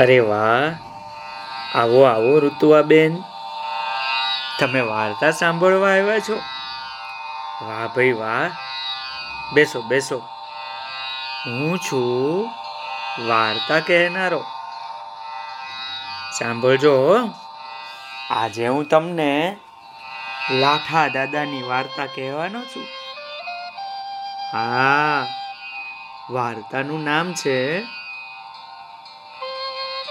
અરે વાહ. આવો આવો, ઋતુઆબેન. તમે વાર્તા સાંભળવા આવ્યા છો? વાહ ભાઈ વાહ. બેસો બેસો. હું છું વાર્તા કહેનારો. સાંભળજો આજે હું તમને લાઠા દાદાની વાર્તા કહેવાનો છું. હા, વાર્તાનું નામ છે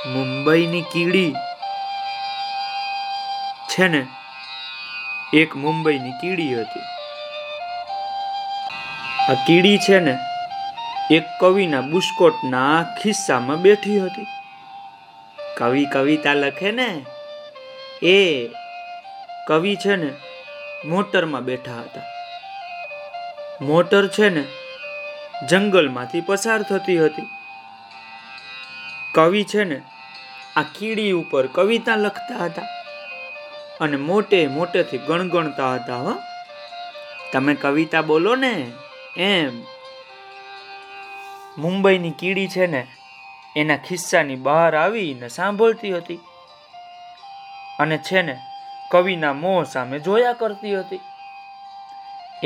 મુંબઈની કીડી છે ને, એક મુંબઈની કીડી હતી. આ કીડી છે ને, એક કવિના બુસ્કોટના ખિસ્સામાં બેઠી હતી. કવિ કવિતા લખે ને, એ કવિ છે ને, મોટરમાં બેઠા હતા. મોટર છે ને, જંગલમાંથી પસાર થતી હતી. કવિ છે ને આ કીડી ઉપર કવિતા લખતા હતા અને મોટે મોટેથી ગણગણતા હતા, હો. તમે કવિતા બોલો ને, એમ. મુંબઈની કીડી છે ને, એના ખિસ્સાની બહાર આવીને સાંભળતી હતી. અને છે ને, કવિના મોં સામે જોયા કરતી હતી.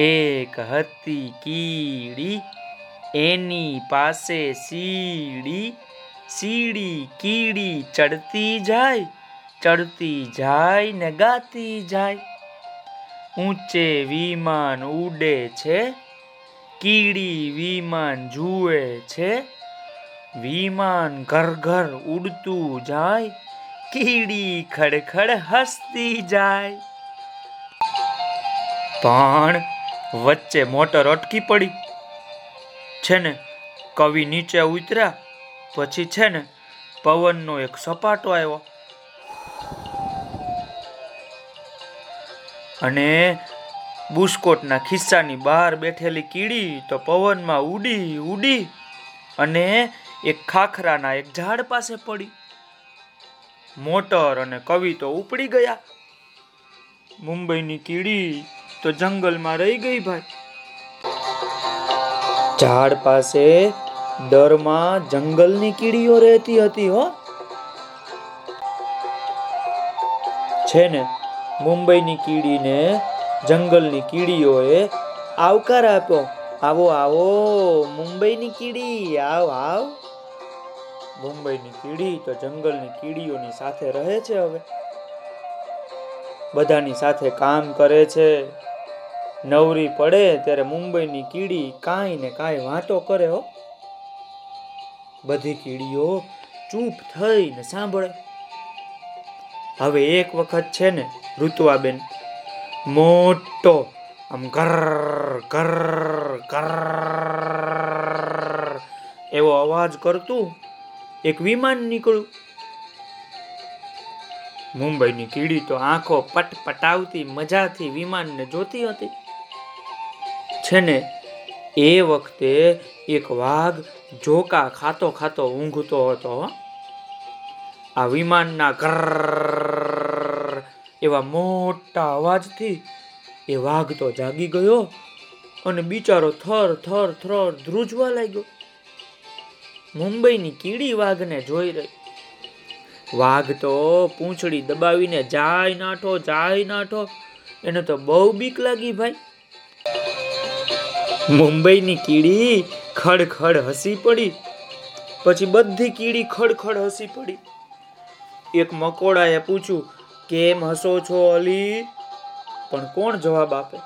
એક હતી કીડી, એની પાસે સીડી સીડી કીડી ચડતી જાય ચડતી જાય ને ગાતી જાય. ઊંચે વિમાન ઉડે છે, કીડી વિમાન જુએ છે. વિમાન ઘર ઘર ઉડતું જાય, કીડી ખડખડ હસતી જાય. પણ વચ્ચે મોટર અટકી પડી. છે ને કવિ નીચે ઉતર્યા. પછી છે ને, પવનનો એક સપાટો આવ્યો. અને બુસ્કોટના ખિસ્સાની બહાર બેઠેલી કીડી તો પવનમાં ઉડી ઉડી અને એક ખાખરાના એક ઝાડ પાસે પડી. મોટર અને કવિ તો ઉપડી ગયા. મુંબઈની કીડી તો જંગલમાં રહી ગઈ ભાઈ. ઝાડ પાસે ડરમાં જંગલની કીડીઓ રહેતી હતી, હો. છે ને, મુંબઈની કીડીને જંગલની કીડીઓએ આવકાર આપ્યો. આવો આવો, મુંબઈની કીડી, આવ આવ. મુંબઈની કીડી તો જંગલની કીડીઓની સાથે રહે છે હવે. બધાની સાથે કામ કરે છે. નવરી પડે ત્યારે મુંબઈની કીડી કાંઈ ને કાંઈ વાતો કરે, હો. બધી કીડીઓ ચૂપ થઈને સાંભળે. હવે એક વખત છે ને, ઋતુઆબેન, મોટો, આમ કર કર કર એવો અવાજ કરતું એક વિમાન નીકળ્યું. મુંબઈની કીડી તો આંખો પટ પટાવતી મજાથી વિમાનને જોતી હતી. છે ને, એ વખતે એક વાઘ જોકા ખાતો ખાતો ઊંઘતો હતો આ વિમાનના કર એવા મોટા અવાજથી એ વાઘ તો જાગી ગયો અને બિચારો થર થર થર ધ્રુજવા લાગ્યો. મુંબઈની કીડી વાઘને જોઈ રહી. વાઘ તો પૂંછડી દબાવીને જાય નાઠો જાય નાઠો, એને તો બહુ બીક લાગી ભાઈ. મુંબઈની કીડી ખડખડ હસી પડી. પછી બધી કીડી ખડખડ હસી પડી. એક મકોડાએ પૂછ્યું, કેમ હસો છો અલી? પણ કોણ જવાબ આપે?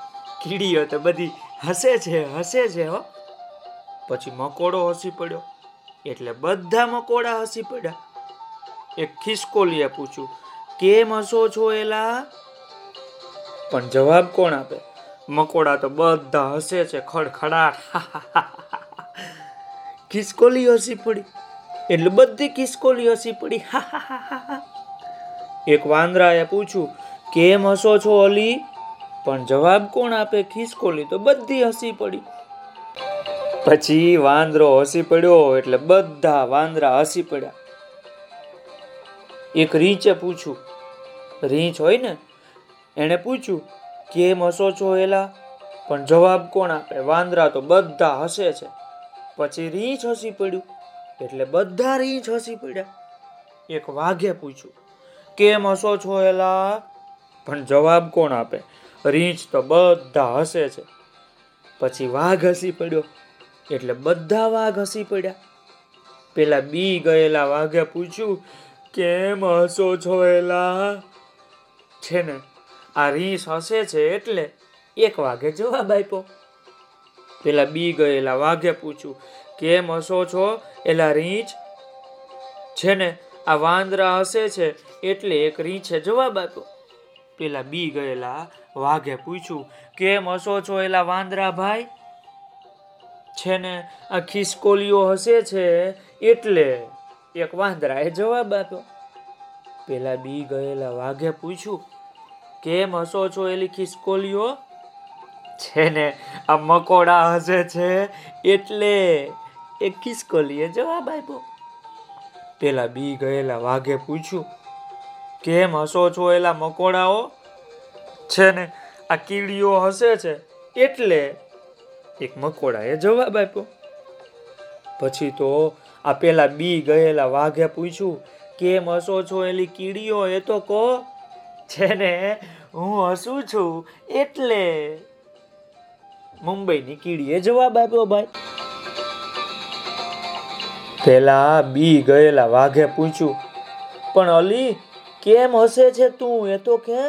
કીડીઓ તો બધી હસે છે હસે છે હો. પછી મકોડો હસી પડ્યો. એટલે બધા મકોડા હસી પડ્યા. એક ખિસકોલીએ પૂછ્યું, કેમ હસો છો એલા? પણ જવાબ કોણ આપે? મકોડા તો બધા હસે છે, ખડખડાટ. ખિસકોલી હસી પડી. એટલે બધી ખિસકોલી હસી પડી. એક વાંદરાએ પૂછ્યું, કેમ હસો છો અલી? પણ જવાબ કોણ આપે? ખિસકોલી તો બધી હસી પડી. પછી વાંદરો હસી પડ્યો એટલે બધા વાંદરા હસી પડ્યા. એક રીંચે પૂછ્યું, રીંછ હોય ને? એણે પૂછ્યું, કેમ હસો છો એલા? પણ જવાબ કોણ આપે? વાંદરા તો બધા હસે છે. પછી રીંછ હસી પડ્યું. એટલે બધા રીંછ હસી પડ્યા. એક વાઘે પૂછ્યું, કેમ હસો છો એલા? પણ જવાબ કોણ આપે? રીંછ તો બધા હસે છે. પછી વાઘ હસી પડ્યો, એટલે બધા વાઘ હસી પડ્યા. પેલા બી ગયેલા વાઘે પૂછ્યું, કેમ હસો છો એલા? છે ને, આ રીંછ હસે છે એટલે એક વાઘે જવાબ આપ્યો. પેલા બી ગયેલા વાઘે પૂછ્યું, કેમ હસો છો? એલા રીંછ છે ને? આ વાંદરા હસે છે, એટલે એક રીંછે જવાબ આપ્યો. પેલા બી ગયેલા વાઘે પૂછ્યું, કેમ હસો છો એલા વાંદરા ભાઈ? છે ને, આ ખિસકોલીઓ હસે છે, એટલે એક વાંદરાએ જવાબ આપ્યો. પેલા બી ગયેલા વાઘે પૂછ્યું, કેમ હસો છો એલી ખિસકોલીઓ? છે ને, આ મકોડા હસે છે, એટલે એક ખિસકોલીએ જવાબ આપ્યો. પેલા બી ગયેલા વાઘે પૂછ્યું, કેમ હસો છો એલા મકોડાઓ? છે ને, આ કીડીઓ હસે છે, એટલે એક મકોડાએ જવાબ આપ્યો. પછી તો આ પેલા બી ગયેલા વાઘે પૂછ્યું, કેમ હસો છો એલી કીડીઓ? એ તો કહો. છે ને, હું હસું છું, એટલે મુંબઈની કીડીએ જવાબ આપ્યો ભાઈ. પેલા બી ગયેલા વાઘે પૂછ્યું, પણ અલી, કેમ હસે છે તું? એ તો કે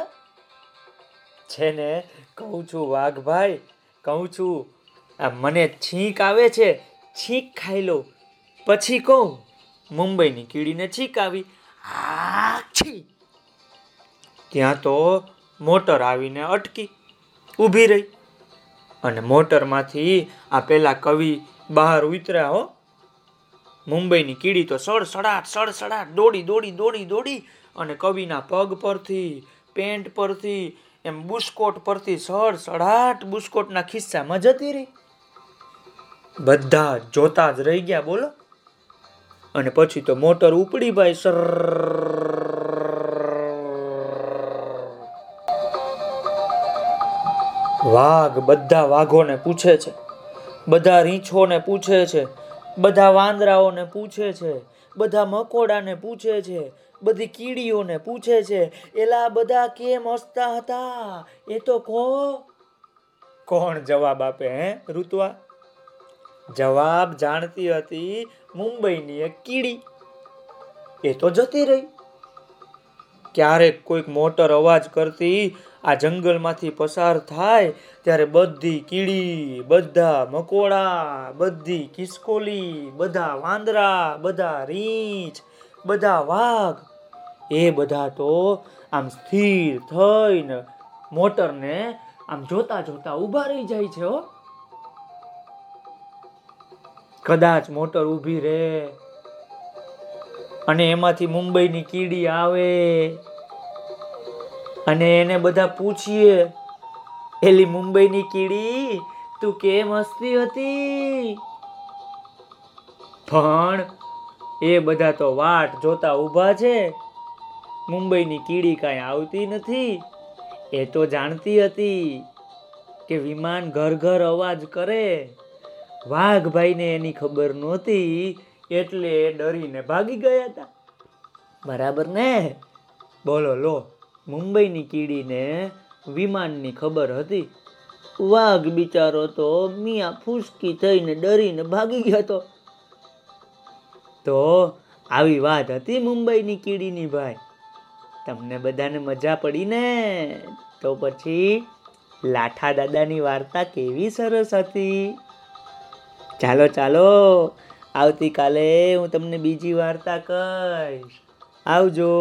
છે ને, કહું છું વાઘ ભાઈ, કહું છું, આ મને છીંક આવે છે, છીંક ખાઈ લો. પછી કહું, મુંબઈની કીડીને છીંક આવી. આછી ત્યાં તો મોટર આવીને અટકી, ઊભી રહી. અને મોટરમાંથી આ પેલા કવિ બહાર ઉતર્યા હો. મુંબઈની કીડી તો સડસડાટ સડસડાટ દોડી દોડી દોડી દોડી અને કવિના પગ પરથી, પેન્ટ પરથી, એમ બુસ્કોટ પરથી સડસડાટ બુસ્કોટના ખિસ્સામાં જતી રહી. બધા જોતા જ રહી ગયા બોલો. અને પછી તો મોટર ઉપડી ભાઈ, સર વાઘ બધા વાઘોને પૂછે છે. બધા રીંછોને પૂછે છે. બધા વાંદરાઓને પૂછે છે. બધા મકોડાને પૂછે છે. બધી કીડીઓને પૂછે છે. એલા બધા કેમ હસતા હતા? એ તો કહો. કોણ જવાબ આપે હે ઋતુઆ જવાબ જાણતી હતી મુંબઈની એક કીડી. એ તો જતી રહી. ક્યારેક કોઈક મોટર અવાજ કરતી આ જંગલમાંથી પસાર થાય ત્યારે બધી કીડી, બધા મકોડા, બધી કિસકોલી બધા વાંદરા, બધા રીંછ, બધા વાઘ, એ બધા તો આમ સ્થિર થઈને મોટરને આમ જોતા જોતા ઊભા રહી જાય છે, હો. કદાચ મોટર ઊભી રહે અને એમાંથી મુંબઈની કીડી આવે. અને એને બધા પૂછીએ, એલી મુંબઈની કીડી, તું કેમ હસતી હતી? પણ એ બધા તો વાટ જોતા ઊભા છે. મુંબઈની કીડી કાંઈ આવતી નથી. એ તો જાણતી હતી કે વિમાન ઘર ઘર અવાજ કરે. વાઘભાઈને એની ખબર નહોતી એટલે ડરીને ભાગી ગયા હતા. બરાબર ને? બોલો, લો. મુંબઈની કીડીને વિમાનની ખબર હતી. વાઘ બિચારો તો મિયા ફૂસકી થઈને ડરીને ભાગી ગયો હતો. તો આવી વાત હતી મુંબઈની કીડીની ભાઈ. તમને બધાને મજા પડી ને? તો પછી લાઠા દાદાની વાર્તા કેવી સરસ હતી? ચાલો ચાલો. આવતીકાલે હું તમને બીજી વાર્તા કહીશ. આવજો.